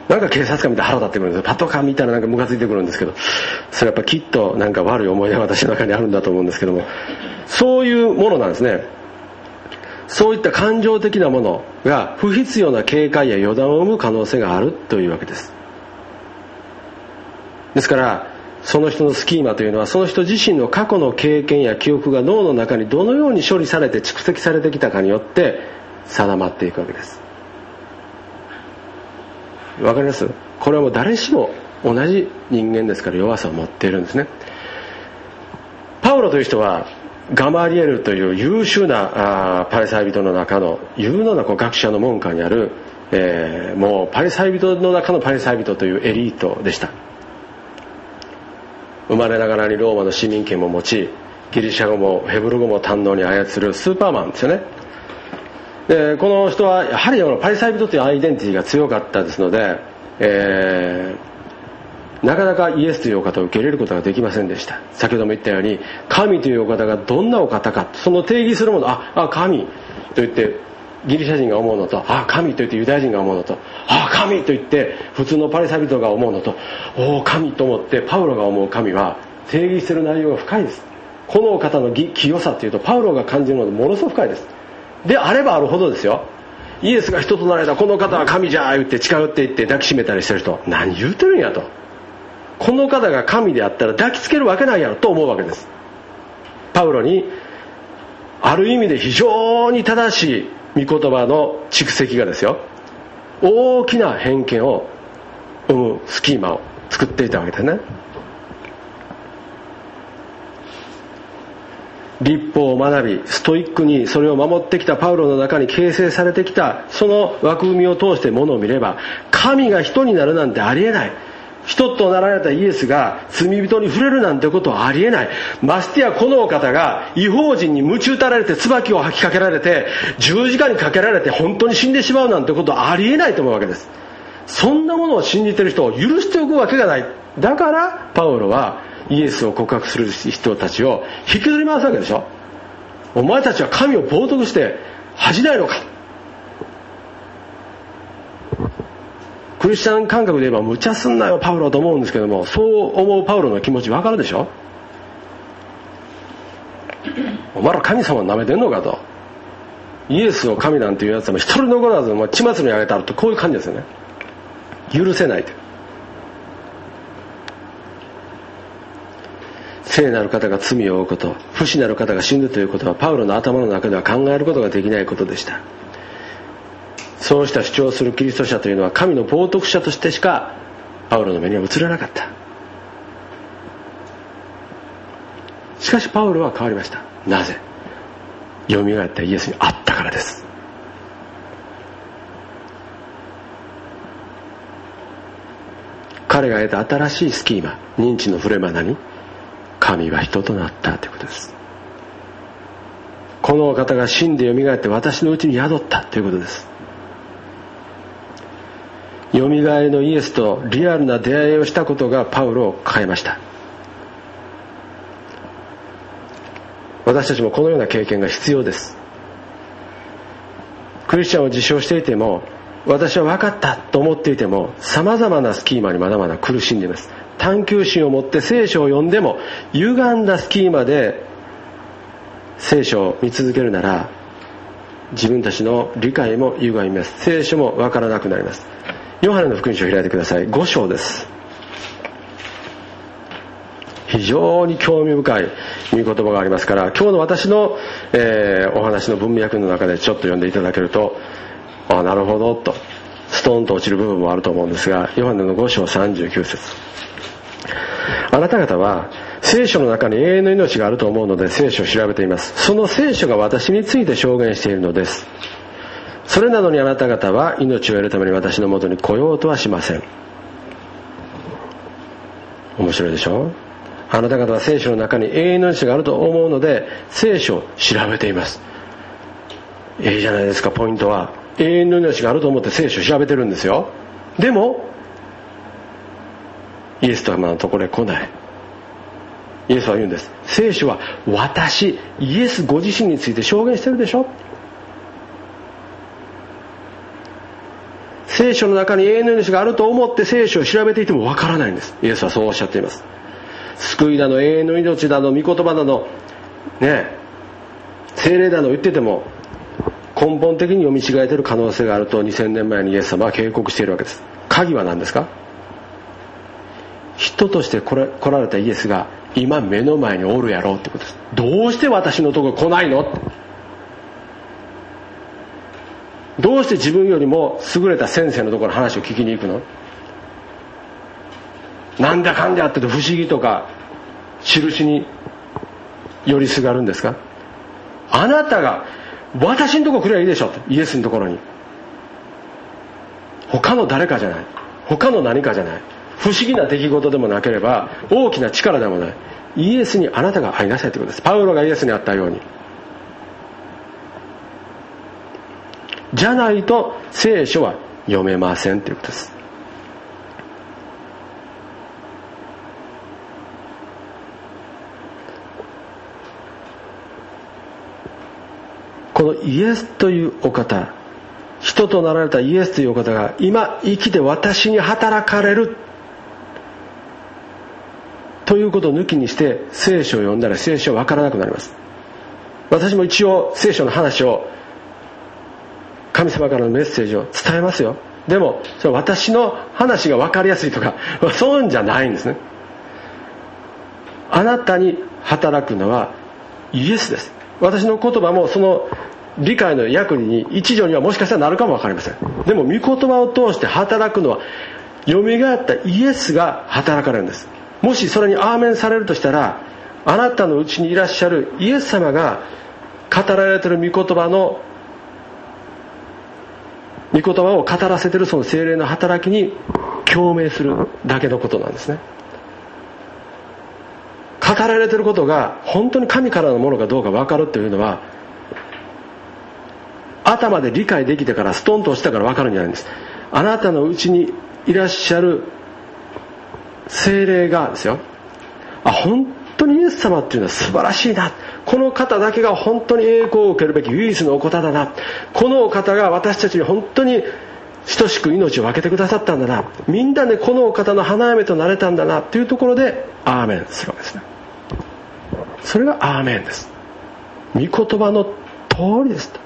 なんか警察官見て腹立ってくるんですパトカー見たらなんかムカついてくるんですけど。それやっぱきっとなんか悪い思い出が私の中にあるんだと思うんですけども。そういうものなんですね。そういった感情的なものが不必要な警戒や予断を生む可能性があるというわけです。ですからその人のスキーマというのはその人自身の過去の経験や記憶が脳の中にどのように処理されて蓄積されてきたかによって定まっていくわけです。わかります？これはもう誰しも同じ人間ですから弱さを持っているんですね。パウロという人はガマリエルという優秀なあパリサイ人の中の有能なこう学者の門下にある、えー、もうパリサイ人の中のパリサイ人というエリートでした。生まれながらにローマの市民権も持ちギリシャ語もヘブル語も堪能に操るスーパーマンですよね。でこの人はやはりパリサイ人というアイデンティティが強かったですので、えー、なかなかイエスというお方を受け入れることができませんでした。先ほども言ったように神というお方がどんなお方かその定義するものああ神と言ってギリシャ人が思うのとああ神と言ってユダヤ人が思うのとああ神と言って普通のパリサビトが思うのとおお神と思ってパウロが思う神は定義してる内容が深いです。この方の清さっていうとパウロが感じるのでものすごく深いです。であればあるほどですよ。イエスが人となられたこの方は神じゃ言って近寄っていって抱きしめたりしてる人何言うてるんやと。この方が神であったら抱きつけるわけないやろと思うわけです。パウロにある意味で非常に正しい御言葉の蓄積がですよ大きな偏見を生むスキーマを作っていたわけですね。立法を学びストイックにそれを守ってきたパウロの中に形成されてきたその枠組みを通してものを見れば神が人になるなんてありえない。人となられたイエスが罪人に触れるなんてことはありえない。ましてやこのお方が違法人に鞭打たれて椿を吐きかけられて十字架にかけられて本当に死んでしまうなんてことはありえないと思うわけです。そんなものを信じてる人を許しておくわけがない。だからパウロはイエスを告白する人たちを引きずり回すわけでしょ。お前たちは神を冒涜して恥じないのか。クリスチャン感覚で言えば無茶すんなよパウロと思うんですけどもそう思うパウロの気持ち分かるでしょ？お前ら神様舐めてんのかと。イエスを神なんていうやつも一人残らずもう血祭りにあげたらとこういう感じですよね。許せないと聖なる方が罪を負うこと不死なる方が死ぬということはパウロの頭の中では考えることができないことでした。そうした主張するキリスト者というのは神の冒涜者としてしかパウロの目には映らなかった。しかしパウロは変わりました。なぜ？よみがえったイエスに会ったからです。彼が得た新しいスキーマ認知の触れま何神は人となったということです。このお方が死んでよみがえって私のうちに宿ったということです。よみがえりのイエスとリアルな出会いをしたことがパウロを変えました。私たちもこのような経験が必要です。クリスチャンを自称していても私は分かったと思っていても様々なスキーマにまだまだ苦しんでいます。探求心を持って聖書を読んでも歪んだスキーマで聖書を見続けるなら自分たちの理解も歪みます。聖書も分からなくなります。ヨハネの福音書を開いてください。5章です。非常に興味深い御言葉がありますから今日の私の、えー、お話の文脈の中でちょっと読んでいただけるとあなるほどとストーンと落ちる部分もあると思うんですがヨハネの5章39節。あなた方は聖書の中に永遠の命があると思うので聖書を調べています。その聖書が私について証言しているのです。それなのにあなた方は命を得るために私のもとに来ようとはしません。面白いでしょ？あなた方は聖書の中に永遠の命があると思うので聖書を調べています。ええじゃないですかポイントは。永遠の命があると思って聖書を調べてるんですよ。でもイエス様のところへ来ない。イエスは言うんです。聖書は私イエスご自身について証言してるでしょ？聖書の中に永遠の命があると思って聖書を調べていてもわからないんです。イエスはそうおっしゃっています。救いだの永遠の命だの御言葉だのね精霊だの言ってても根本的に読み違えてる可能性があると2000年前にイエス様は警告しているわけです。鍵は何ですか？人として来られたイエスが今目の前におるやろうってことです。どうして私のとこ来ないのどうして自分よりも優れた先生のところの話を聞きに行くの？なんだかんだあってて不思議とか印に寄りすがるんですか？あなたが私のところ来ればいいでしょイエスのところに。他の誰かじゃない。他の何かじゃない。不思議な出来事でもなければ大きな力でもない。イエスにあなたが会いなさいということです。パウロがイエスに会ったように。じゃないと聖書は読めませんということです。このイエスというお方人となられたイエスというお方が今生きて私に働かれる。ということを抜きにして聖書を読んだら聖書は分からなくなります。私も一応聖書の話を神様からのメッセージを伝えますよ。でもそれ私の話が分かりやすいとか そういうんじゃないんですね。あなたに働くのはイエスです。私の言葉もその理解の役に一助にはもしかしたらなるかも分かりません。でも御言葉を通して働くのはよみがえったイエスが働かれるんです。もしそれにアーメンされるとしたらあなたのうちにいらっしゃるイエス様が語られている御言葉の御言葉を語らせてるその精霊の働きに共鳴するだけのことなんですね。語られてることが本当に神からのものかどうか分かるというのは頭で理解できてからストンと押したから分かるんじゃないんです。あなたのうちにいらっしゃる精霊がですよ。あ本当にイエス様っていうのは素晴らしいな。この方だけが本当に栄光を受けるべき唯一のお方だな。このお方が私たちに本当に等しく命を分けてくださったんだな。みんなでこのお方の花嫁となれたんだな。というところでアーメンするわけですね。それがアーメンです。御言葉の通りですと。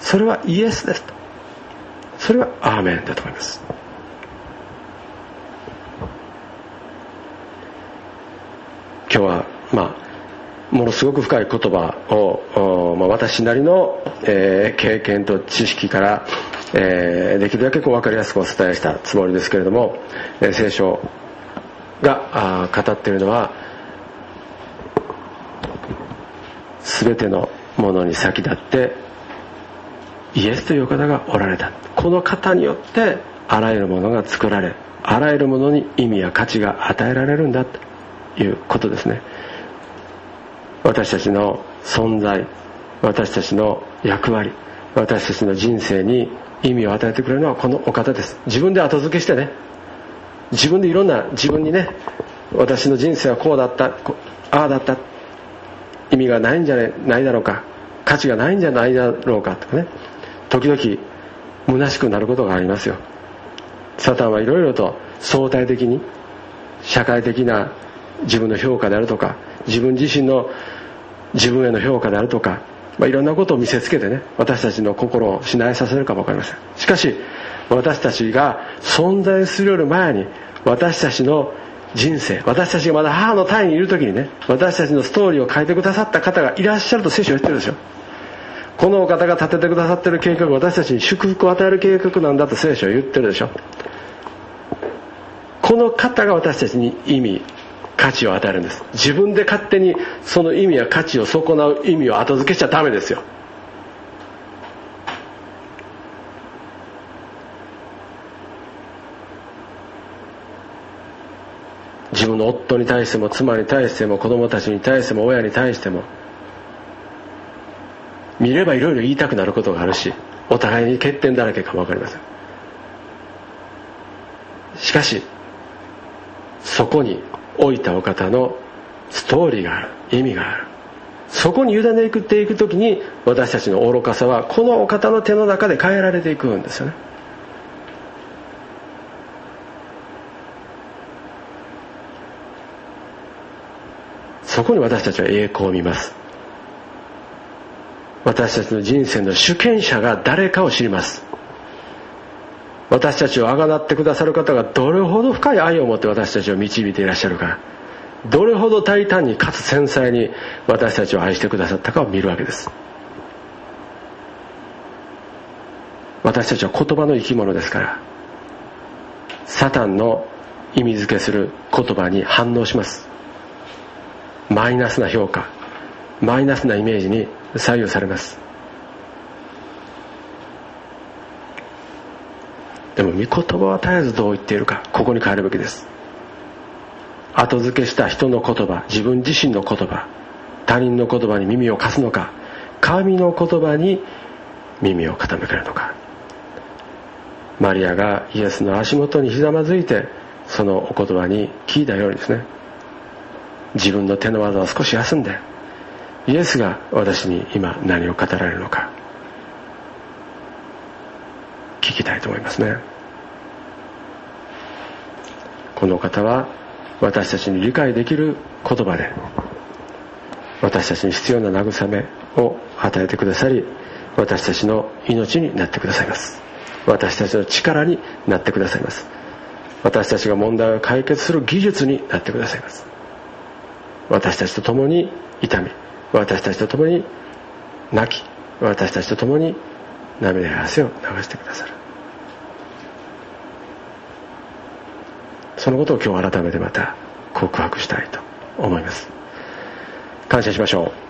それはイエスですと。それはアーメンだと思います。今日はまあものすごく深い言葉を、まあ、私なりの、えー、経験と知識から、えー、できるだけこう分かりやすくお伝えしたつもりですけれども、えー、聖書が語っているのは全てのものに先立ってイエスという方がおられた。この方によってあらゆるものが作られあらゆるものに意味や価値が与えられるんだ。ということですね。私たちの存在私たちの役割私たちの人生に意味を与えてくれるのはこのお方です。自分で後付けしてね。自分でいろんな自分にね私の人生はこうだったああだった意味がないんじゃないだろうか価値がないんじゃないだろうかとかね。時々虚しくなることがありますよ。サタンはいろいろと相対的に社会的な自分の評価であるとか自分自身の自分への評価であるとか、まあ、いろんなことを見せつけてね私たちの心をしなえさせるかも分かりません。しかし私たちが存在するより前に私たちの人生私たちがまだ母の胎にいる時にね私たちのストーリーを書いてくださった方がいらっしゃると聖書は言ってるでしょ。このお方が立ててくださってる計画私たちに祝福を与える計画なんだと聖書は言ってるでしょ。この方が私たちに意味価値を与えるんです。自分で勝手にその意味や価値を損なう意味を後付けちゃダメですよ。自分の夫に対しても妻に対しても子供たちに対しても親に対しても見ればいろいろ言いたくなることがあるしお互いに欠点だらけかも分かりません。しかしそこに置いたお方のストーリーがある意味がある。そこに委ねていく時に私たちの愚かさはこのお方の手の中で変えられていくんですよね。そこに私たちは栄光を見ます。私たちの人生の主権者が誰かを知ります。私たちをあがなってくださる方がどれほど深い愛を持って私たちを導いていらっしゃるか。どれほど大胆にかつ繊細に私たちを愛してくださったかを見るわけです。私たちは言葉の生き物ですからサタンの意味付けする言葉に反応します。マイナスな評価マイナスなイメージに左右されます。でも御言葉は絶えずどう言っているかここに変えるべきです。後付けした人の言葉自分自身の言葉他人の言葉に耳を貸すのか神の言葉に耳を傾けるのか。マリアがイエスの足元にひざまずいてそのお言葉に聞いたようにですね。自分の手の技を少し休んでイエスが私に今何を語られるのか。聞きたいと思いますね。この方は私たちに理解できる言葉で私たちに必要な慰めを与えてくださり私たちの命になってくださいます。私たちの力になってくださいます。私たちが問題を解決する技術になってくださいます。私たちと共に痛み私たちと共に泣き私たちと共に涙や汗を流してくださる。そのことを今日改めてまた告白したいと思います。感謝しましょう。